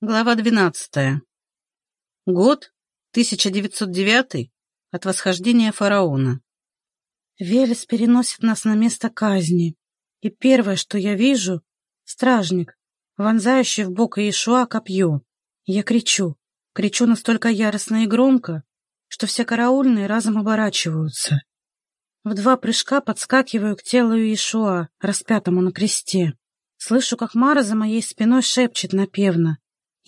Глава 12. Год 1909 от восхождения фараона. Велес переносит нас на место казни, и первое, что я вижу — стражник, вонзающий в бок Иешуа копье. Я кричу, кричу настолько яростно и громко, что все караульные разом оборачиваются. В два прыжка подскакиваю к телу Иешуа, распятому на кресте. Слышу, как Мара за моей спиной шепчет напевно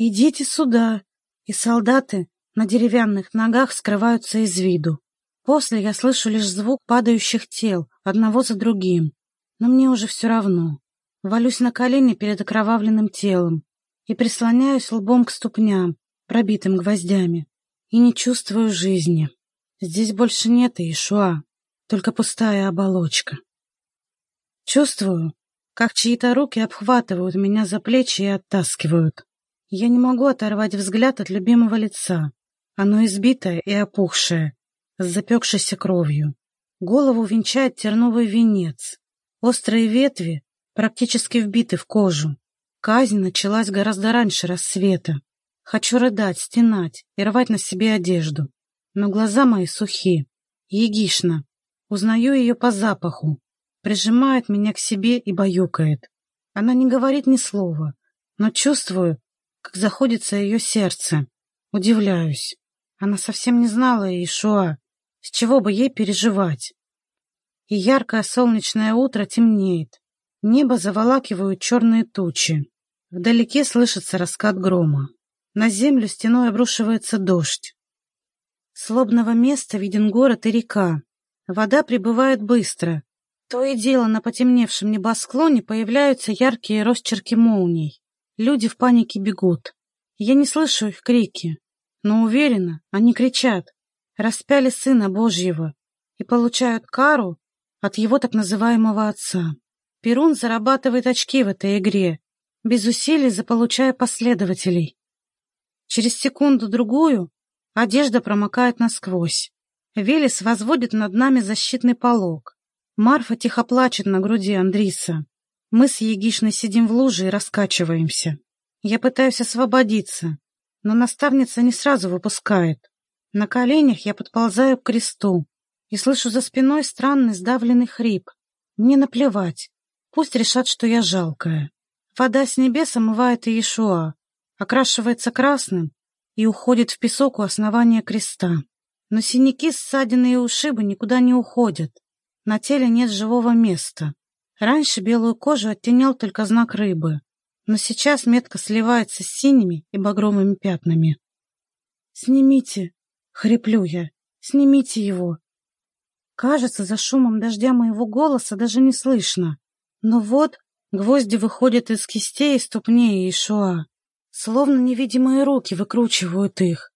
«Идите сюда!» И солдаты на деревянных ногах скрываются из виду. После я слышу лишь звук падающих тел, одного за другим. Но мне уже все равно. Валюсь на колени перед окровавленным телом и прислоняюсь лбом к ступням, пробитым гвоздями, и не чувствую жизни. Здесь больше нет Иешуа, только пустая оболочка. Чувствую, как чьи-то руки обхватывают меня за плечи и оттаскивают. Я не могу оторвать взгляд от любимого лица. Оно избитое и опухшее, с запекшейся кровью. Голову венчает терновый венец. Острые ветви практически вбиты в кожу. Казнь началась гораздо раньше рассвета. Хочу рыдать, стенать и рвать на себе одежду. Но глаза мои сухи. Егишна. Узнаю ее по запаху. Прижимает меня к себе и баюкает. Она не говорит ни слова, но чувствую, как заходится ее сердце. Удивляюсь. Она совсем не знала Иешуа. С чего бы ей переживать? И яркое солнечное утро темнеет. Небо заволакивают черные тучи. Вдалеке слышится раскат грома. На землю стеной обрушивается дождь. С лобного места виден город и река. Вода прибывает быстро. То и дело на потемневшем небосклоне появляются яркие росчерки молний. Люди в панике бегут. Я не слышу их крики, но уверена, они кричат. Распяли Сына Божьего и получают кару от его так называемого отца. Перун зарабатывает очки в этой игре, без усилий заполучая последователей. Через секунду-другую одежда промокает насквозь. Велес возводит над нами защитный полог. Марфа тихо плачет на груди Андриса. Мы с Егишной сидим в луже и раскачиваемся. Я пытаюсь освободиться, но наставница не сразу выпускает. На коленях я подползаю к кресту и слышу за спиной странный сдавленный хрип. Мне наплевать. Пусть решат, что я жалкая. Вода с небес омывает Иешуа, окрашивается красным и уходит в песок у основания креста. Но синяки, ссадины и ушибы никуда не уходят. На теле нет живого места. Раньше белую кожу оттенял только знак рыбы, но сейчас метка сливается с синими и багровыми пятнами. «Снимите!» — хриплю я. «Снимите его!» Кажется, за шумом дождя моего голоса даже не слышно. Но вот гвозди выходят из кистей и ступней Ишуа. Словно невидимые руки выкручивают их.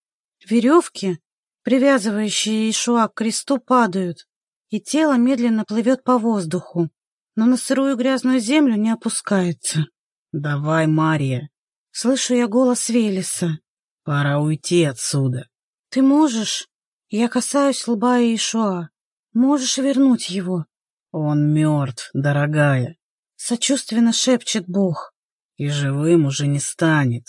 Веревки, привязывающие Ишуа к кресту, падают, и тело медленно плывет по воздуху, но на сырую грязную землю не опускается. «Давай, Мария!» Слышу я голос Велеса. «Пора уйти отсюда!» «Ты можешь?» Я касаюсь лба Иешуа. «Можешь вернуть его?» «Он мертв, дорогая!» Сочувственно шепчет Бог. «И живым уже не станет.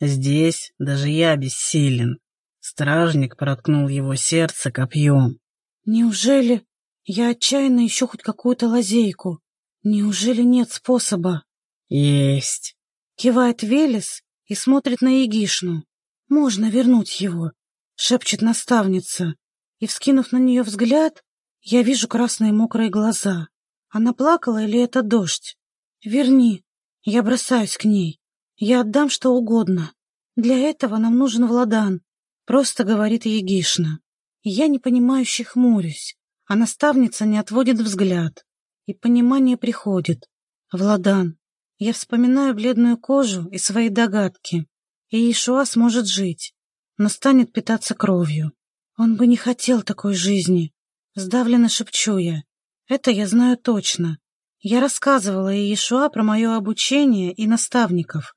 Здесь даже я бессилен. Стражник проткнул его сердце копьем. Неужели я отчаянно ищу хоть какую-то лазейку? Неужели нет способа? Есть. Кивает Велес и смотрит на Егишну. Можно вернуть его, шепчет наставница. И, вскинув на нее взгляд, я вижу красные мокрые глаза. Она плакала или это дождь? Верни. Я бросаюсь к ней. Я отдам что угодно. Для этого нам нужен Владан, просто говорит Егишна. Я непонимающе хмурюсь, а наставница не отводит взгляд и понимание приходит. Владан, я вспоминаю бледную кожу и свои догадки. И Иешуа сможет жить, но станет питаться кровью. Он бы не хотел такой жизни. Сдавленно шепчу я. Это я знаю точно. Я рассказывала Иешуа про мое обучение и наставников.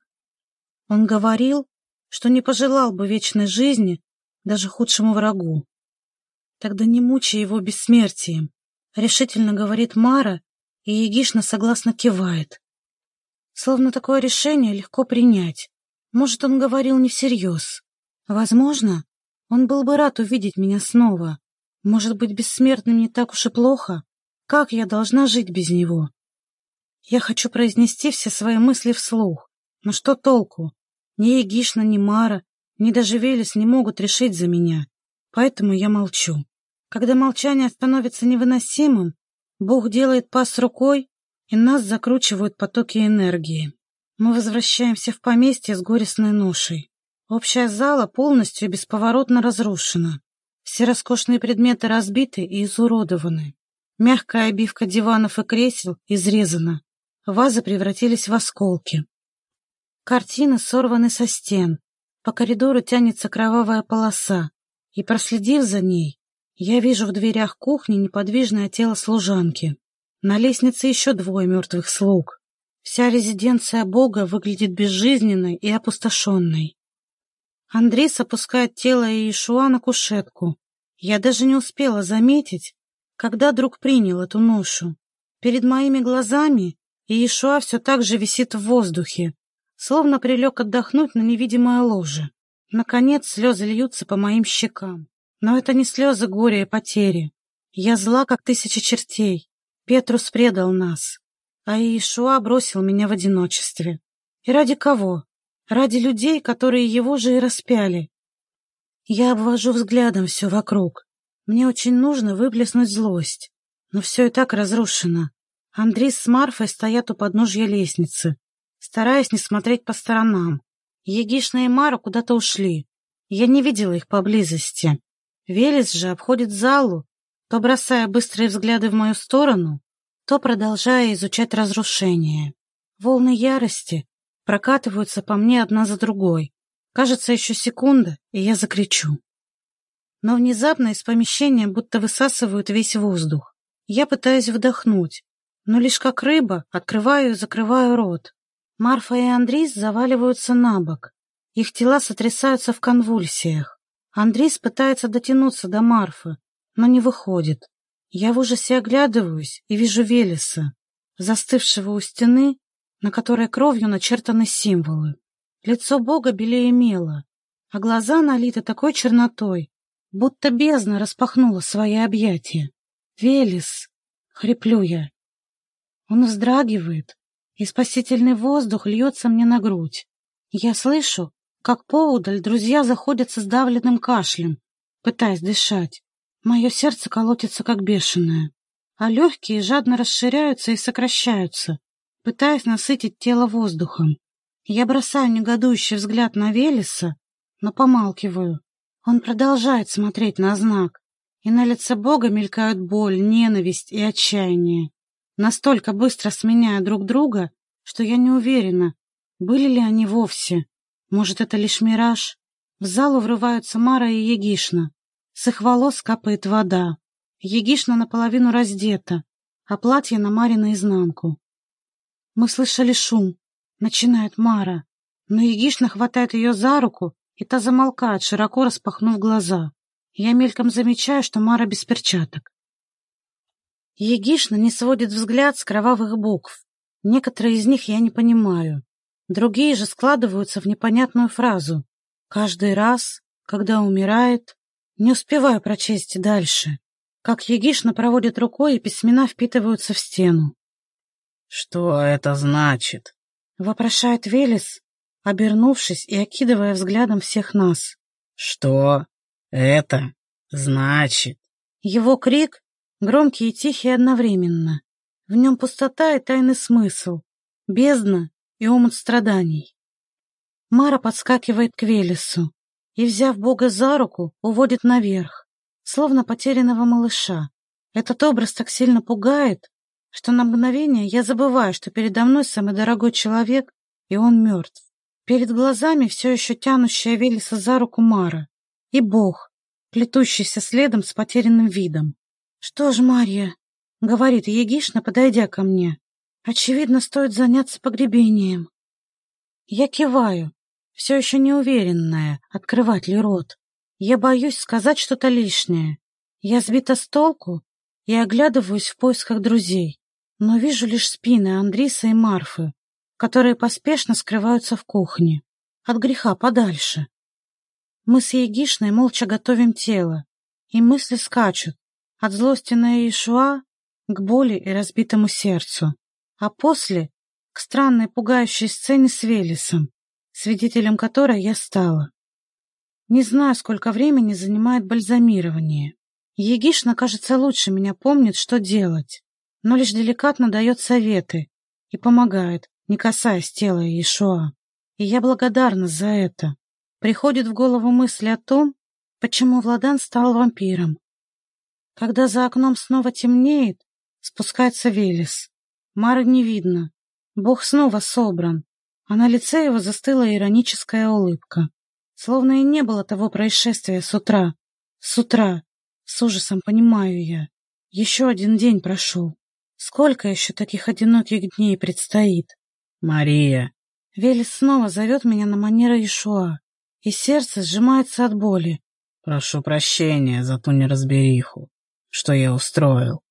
Он говорил, что не пожелал бы вечной жизни даже худшему врагу. Тогда не мучай его бессмертием, — решительно говорит Мара, и Егишна согласно кивает. Словно такое решение легко принять. Может, он говорил не всерьез. Возможно, он был бы рад увидеть меня снова. Может быть, бессмертным не так уж и плохо? Как я должна жить без него? Я хочу произнести все свои мысли вслух. Но что толку? Ни Егишна, ни Мара, ни даже Велес не могут решить за меня. Поэтому я молчу. Когда молчание становится невыносимым, Бог делает пас рукой, и нас закручивают потоки энергии. Мы возвращаемся в поместье с горестной ношей. Общая зала полностью и бесповоротно разрушена. Все роскошные предметы разбиты и изуродованы. Мягкая обивка диванов и кресел изрезана. Вазы превратились в осколки. Картины сорваны со стен. По коридору тянется кровавая полоса. И, проследив за ней, я вижу в дверях кухни неподвижное тело служанки. На лестнице еще двое мертвых слуг. Вся резиденция Бога выглядит безжизненной и опустошенной. Андрис опускает тело Иешуа на кушетку. Я даже не успела заметить, когда друг принял эту ношу. Перед моими глазами Иешуа все так же висит в воздухе, словно прилег отдохнуть на невидимое ложе. Наконец слезы льются по моим щекам. Но это не слезы горя и потери. Я зла, как тысяча чертей. Петрус предал нас, а Иешуа бросил меня в одиночестве. И ради кого? Ради людей, которые его же и распяли. Я обвожу взглядом все вокруг. Мне очень нужно выплеснуть злость. Но все и так разрушено. Андрей с Марфой стоят у подножья лестницы, стараясь не смотреть по сторонам. Егишна и Мара куда-то ушли. Я не видела их поблизости. Велес же обходит залу, то бросая быстрые взгляды в мою сторону, то продолжая изучать разрушение. Волны ярости прокатываются по мне одна за другой. Кажется, еще секунда, и я закричу. Но внезапно из помещения будто высасывают весь воздух. Я пытаюсь вдохнуть, но лишь как рыба открываю и закрываю рот. Марфа и Андрис заваливаются на бок. Их тела сотрясаются в конвульсиях. Андрис пытается дотянуться до Марфы, но не выходит. Я в ужасе оглядываюсь и вижу Велеса, застывшего у стены, на которой кровью начертаны символы. Лицо Бога белее мела, а глаза налиты такой чернотой, будто бездна распахнула свои объятия. «Велес!» — хриплю я. Он вздрагивает, и спасительный воздух льется мне на грудь. Я слышу, как поудаль друзья заходят с сдавленным кашлем, пытаясь дышать. Мое сердце колотится, как бешеное, а легкие жадно расширяются и сокращаются, пытаясь насытить тело воздухом. Я бросаю негодующий взгляд на Велеса, но помалкиваю. Он продолжает смотреть на знак, и на лице Бога мелькают боль, ненависть и отчаяние. Настолько быстро сменяя друг друга, что я не уверена, были ли они вовсе. Может, это лишь мираж? В залу врываются Мара и Егишна. С их волос капает вода. Егишна наполовину раздета, а платье на Маре наизнанку. Мы слышали шум. Начинает Мара. Но Егишна хватает ее за руку, и та замолкает, широко распахнув глаза. Я мельком замечаю, что Мара без перчаток. Егишна не сводит взгляд с кровавых букв. Некоторые из них я не понимаю. Другие же складываются в непонятную фразу. Каждый раз, когда умирает, не успеваю прочесть дальше. Как Егишна проводит рукой, и письмена впитываются в стену. «Что это значит?» — вопрошает Велес, обернувшись и окидывая взглядом всех нас. «Что это значит?» Его крик громкий и тихий одновременно. В нем пустота и тайный смысл, бездна и омут страданий. Мара подскакивает к Велесу и, взяв Бога за руку, уводит наверх, словно потерянного малыша. Этот образ так сильно пугает, что на мгновение я забываю, что передо мной самый дорогой человек, и он мертв. Перед глазами все еще тянущая Велеса за руку Мара и Бог, плетущийся следом с потерянным видом. «Что ж, Марья?» — говорит Егишна, подойдя ко мне. «Очевидно, стоит заняться погребением». Я киваю, все еще неуверенная, открывать ли рот. Я боюсь сказать что-то лишнее. Я сбита с толку и оглядываюсь в поисках друзей, но вижу лишь спины Андриса и Марфы, которые поспешно скрываются в кухне. от греха подальше. Мы с Егишной молча готовим тело, и мысли скачут от злости на Иешуа к боли и разбитому сердцу, а после — к странной пугающей сцене с Велесом, свидетелем которой я стала. Не знаю, сколько времени занимает бальзамирование. Егишна, кажется, лучше меня помнит, что делать, но лишь деликатно дает советы и помогает, не касаясь тела Иешуа. И я благодарна за это. Приходит в голову мысль о том, почему Владан стал вампиром. Когда за окном снова темнеет, спускается Велес. Мары не видно. Бог снова собран, а на лице его застыла ироническая улыбка. Словно и не было того происшествия с утра. С утра. С ужасом понимаю я. Еще один день прошел. Сколько еще таких одиноких дней предстоит? Мария. Велес снова зовет меня на манера Ишуа, и сердце сжимается от боли. Прошу прощения за ту неразбериху, что я устроил.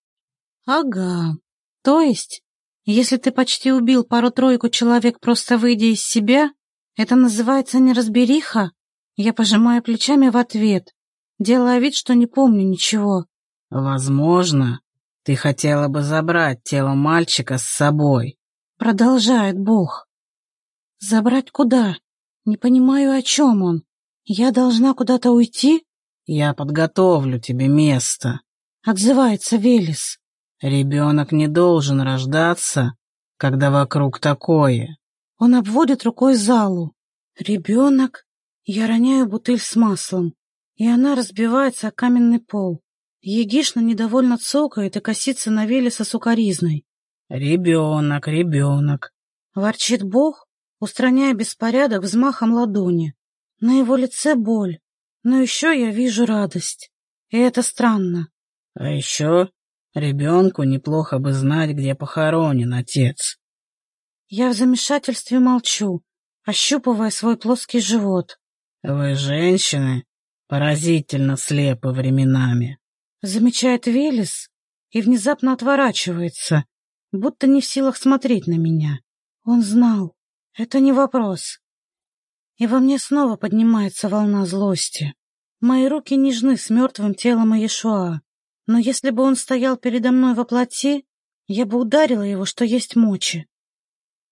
Ага. То есть, если ты почти убил пару-тройку человек, просто выйдя из себя, это называется неразбериха? Я пожимаю плечами в ответ, делая вид, что не помню ничего. Возможно, ты хотела бы забрать тело мальчика с собой. Продолжает Бог. Забрать куда? Не понимаю, о чем он. Я должна куда-то уйти? Я подготовлю тебе место. Отзывается Велес. Ребенок не должен рождаться, когда вокруг такое. Он обводит рукой залу. Ребенок? Я роняю бутыль с маслом, и она разбивается о каменный пол. Егишна недовольно цокает и косится на Велеса сукоризной. «Ребенок, ребенок!» — ворчит Бог, устраняя беспорядок взмахом ладони. На его лице боль, но еще я вижу радость. И это странно. А еще ребенку неплохо бы знать, где похоронен отец. Я в замешательстве молчу, ощупывая свой плоский живот. Вы, женщины, поразительно слепы временами. Замечает Велес и внезапно отворачивается, будто не в силах смотреть на меня. Он знал. Это не вопрос. И во мне снова поднимается волна злости. Мои руки нежны с мертвым телом Иешуа, но если бы он стоял передо мной во плоти, я бы ударила его, что есть мочи.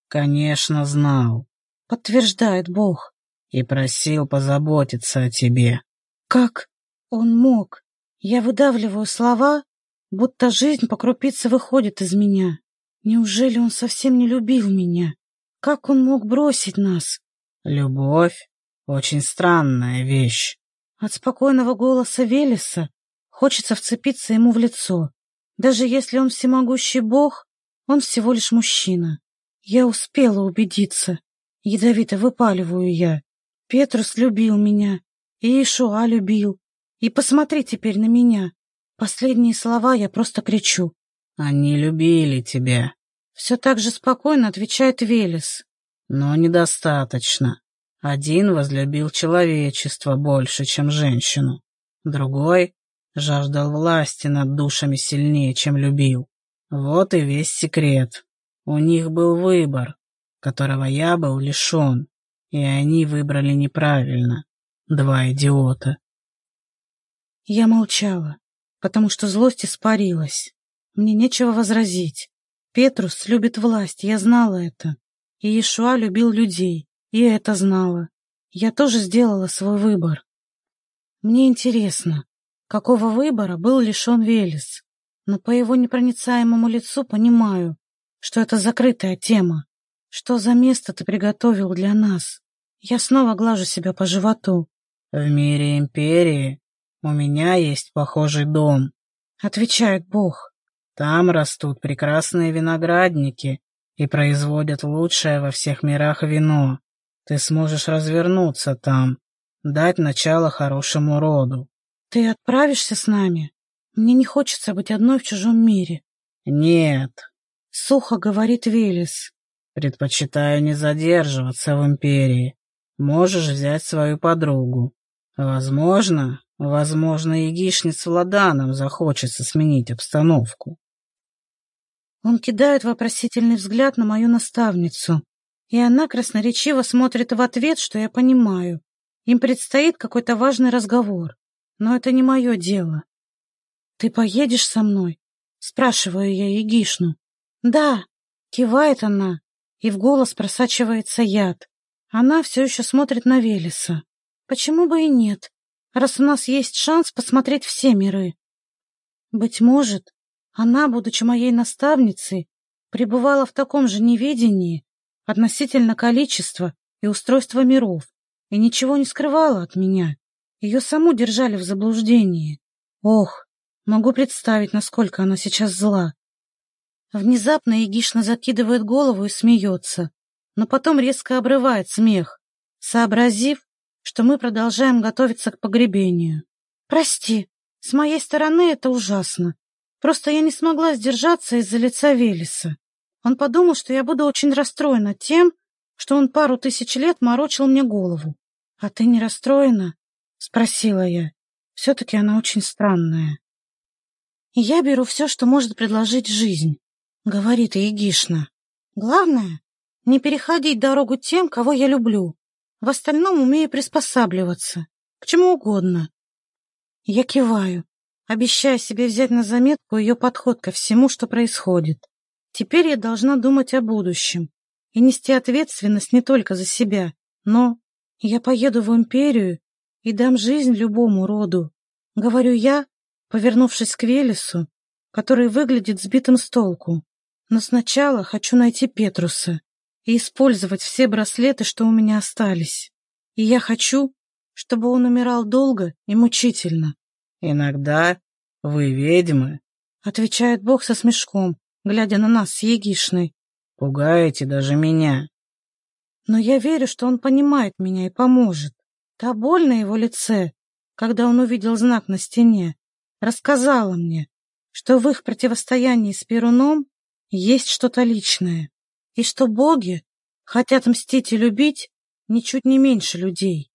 Конечно, знал. Подтверждает Бог. И просил позаботиться о тебе. Как он мог? Я выдавливаю слова, будто жизнь по крупице выходит из меня. Неужели он совсем не любил меня? Как он мог бросить нас? Любовь — очень странная вещь. От спокойного голоса Велеса хочется вцепиться ему в лицо. Даже если он всемогущий бог, он всего лишь мужчина. Я успела убедиться. Ядовито выпаливаю я. Петрус любил меня, и Ишуа любил. И посмотри теперь на меня. Последние слова я просто кричу. Они любили тебя. Все так же спокойно отвечает Велес. Но недостаточно. Один возлюбил человечество больше, чем женщину. Другой жаждал власти над душами сильнее, чем любил. Вот и весь секрет. У них был выбор, которого я был лишен, и они выбрали неправильно. Два идиота. Я молчала, потому что злость испарилась. Мне нечего возразить. Петрус любит власть, я знала это. И Иешуа любил людей, и это знала. Я тоже сделала свой выбор. Мне интересно, какого выбора был лишен Велес, но по его непроницаемому лицу понимаю, что это закрытая тема. Что за место ты приготовил для нас? Я снова глажу себя по животу. В мире Империи «У меня есть похожий дом», — отвечает Бог. «Там растут прекрасные виноградники и производят лучшее во всех мирах вино. Ты сможешь развернуться там, дать начало хорошему роду». «Ты отправишься с нами? Мне не хочется быть одной в чужом мире». «Нет», — сухо говорит Велес. «Предпочитаю не задерживаться в Империи. Можешь взять свою подругу. Возможно, Возможно, егишниц Владаном захочется сменить обстановку. Он кидает вопросительный взгляд на мою наставницу. И она красноречиво смотрит в ответ, что я понимаю. Им предстоит какой-то важный разговор. Но это не мое дело. «Ты поедешь со мной?» Спрашиваю я Егишну. «Да», — кивает она, и в голос просачивается яд. Она все еще смотрит на Велеса. Почему бы и нет, раз у нас есть шанс посмотреть все миры? Быть может, она, будучи моей наставницей, пребывала в таком же неведении относительно количества и устройства миров и ничего не скрывала от меня. Ее саму держали в заблуждении. Ох, могу представить, насколько она сейчас зла. Внезапно Егишна закидывает голову и смеется, но потом резко обрывает смех, сообразив, что мы продолжаем готовиться к погребению. «Прости, с моей стороны это ужасно. Просто я не смогла сдержаться из-за лица Велеса. Он подумал, что я буду очень расстроена тем, что он пару тысяч лет морочил мне голову. — А ты не расстроена? — спросила я. Все-таки она очень странная. — Я беру все, что может предложить жизнь, — говорит Егишна. Главное — не переходить дорогу тем, кого я люблю. В остальном умею приспосабливаться. К чему угодно. Я киваю, обещая себе взять на заметку ее подход ко всему, что происходит. Теперь я должна думать о будущем и нести ответственность не только за себя, но я поеду в империю и дам жизнь любому роду. Говорю я, повернувшись к Велесу, который выглядит сбитым с толку. Но сначала хочу найти Петруса и использовать все браслеты, что у меня остались. И я хочу, чтобы он умирал долго и мучительно. «Иногда вы ведьмы», — отвечает Бог со смешком, глядя на нас с Егишной. «Пугаете даже меня». Но я верю, что он понимает меня и поможет. Та боль на его лице, когда он увидел знак на стене, рассказала мне, что в их противостоянии с Перуном есть что-то личное и что боги хотят мстить и любить ничуть не меньше людей.